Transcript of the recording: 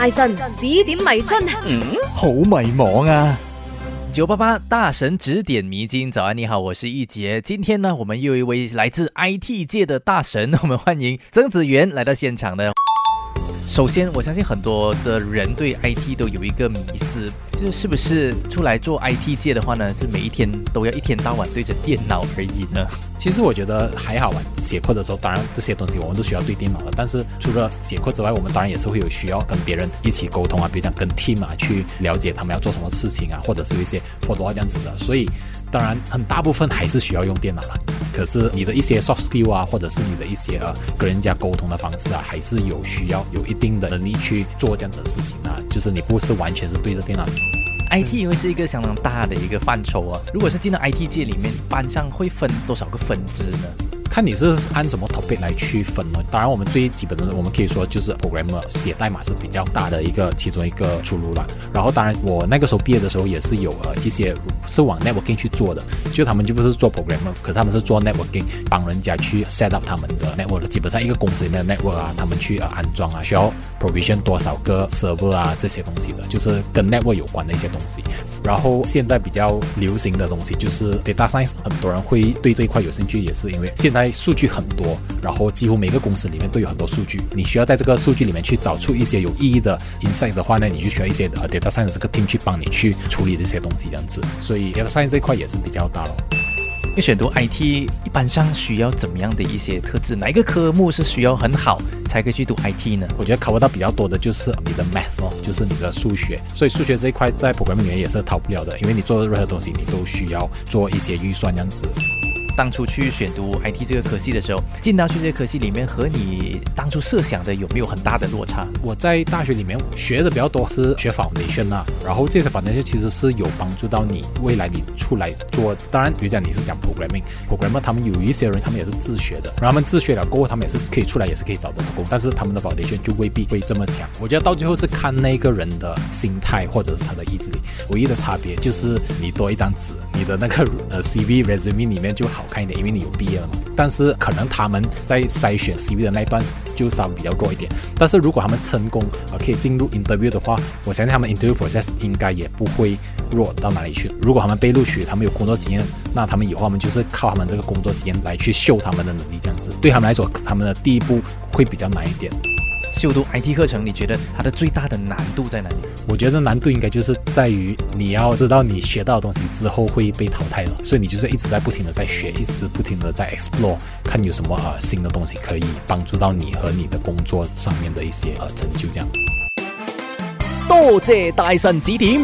大神指点迷津，嗯，好迷茫啊！九八八大神指点迷津，早安，你好，我是易杰。今天呢，我们又一位来自 IT 界的大神，我们欢迎曾子元来到现场的。首先，我相信很多的人对 IT 都有一个迷思，就是是不是出来做 IT 界的话呢，是每一天都要一天到晚对着电脑而已呢？其实我觉得还好吧。写课的时候，当然这些东西我们都需要对电脑的，但是除了写课之外，我们当然也是会有需要跟别人一起沟通啊，比如讲跟 team 啊去了解他们要做什么事情啊，或者是一些 follow 这样子的。所以，当然很大部分还是需要用电脑了。可是你的一些 soft skill 啊，或者是你的一些呃跟人家沟通的方式啊，还是有需要有一定的能力去做这样的事情啊。就是你不是完全是对着电脑。IT 因为是一个相当大的一个范畴啊，如果是进到 IT 界里面，班上会分多少个分支呢？看你是按什么 topic 来区分呢？当然，我们最基本的，我们可以说就是 programmer 写代码是比较大的一个其中一个出路了。然后，当然我那个时候毕业的时候也是有呃一些是往 networking 去做的，就他们就不是做 programmer，可是他们是做 networking，帮人家去 set up 他们的 network。基本上一个公司里面的 network 啊，他们去呃安装啊，需要 provision 多少个 server 啊这些东西的，就是跟 network 有关的一些东西。然后现在比较流行的东西就是 data science，很多人会对这一块有兴趣，也是因为现在。数据很多，然后几乎每个公司里面都有很多数据，你需要在这个数据里面去找出一些有意义的 insight 的话呢，你就需要一些呃 data science 这个 team 去帮你去处理这些东西这样子，所以 data science 这块也是比较大咯。你选读 IT 一般上需要怎么样的一些特质？哪一个科目是需要很好才可以去读 IT 呢？我觉得考不到比较多的就是你的 math 哦，就是你的数学。所以数学这一块在 programming 里面也是逃不了的，因为你做任何东西你都需要做一些预算这样子。当初去选读 IT 这个科系的时候，进到去这个科系里面，和你当初设想的有没有很大的落差？我在大学里面学的比较多是学 foundation 啊，然后这些 foundation 其实是有帮助到你未来你出来做。当然，比如讲你是讲 programming，programmer 他们有一些人他们也是自学的，然后他们自学了过后，他们也是可以出来也是可以找到工，但是他们的 foundation 就未必会这么强。我觉得到最后是看那个人的心态或者是他的意志力，唯一的差别就是你多一张纸，你的那个呃 CV resume 里面就好。看一点，因为你有毕业了嘛。但是可能他们在筛选 CV 的那一段就稍微比较弱一点。但是如果他们成功啊，可以进入 interview 的话，我相信他们 interview process 应该也不会弱到哪里去。如果他们被录取，他们有工作经验，那他们以后他们就是靠他们这个工作经验来去秀他们的能力，这样子对他们来说，他们的第一步会比较难一点。修读 IT 课程，你觉得它的最大的难度在哪里？我觉得难度应该就是在于你要知道你学到的东西之后会被淘汰了，所以你就是一直在不停的在学，一直不停的在 explore，看有什么呃新的东西可以帮助到你和你的工作上面的一些呃成就这样。多谢大神指点。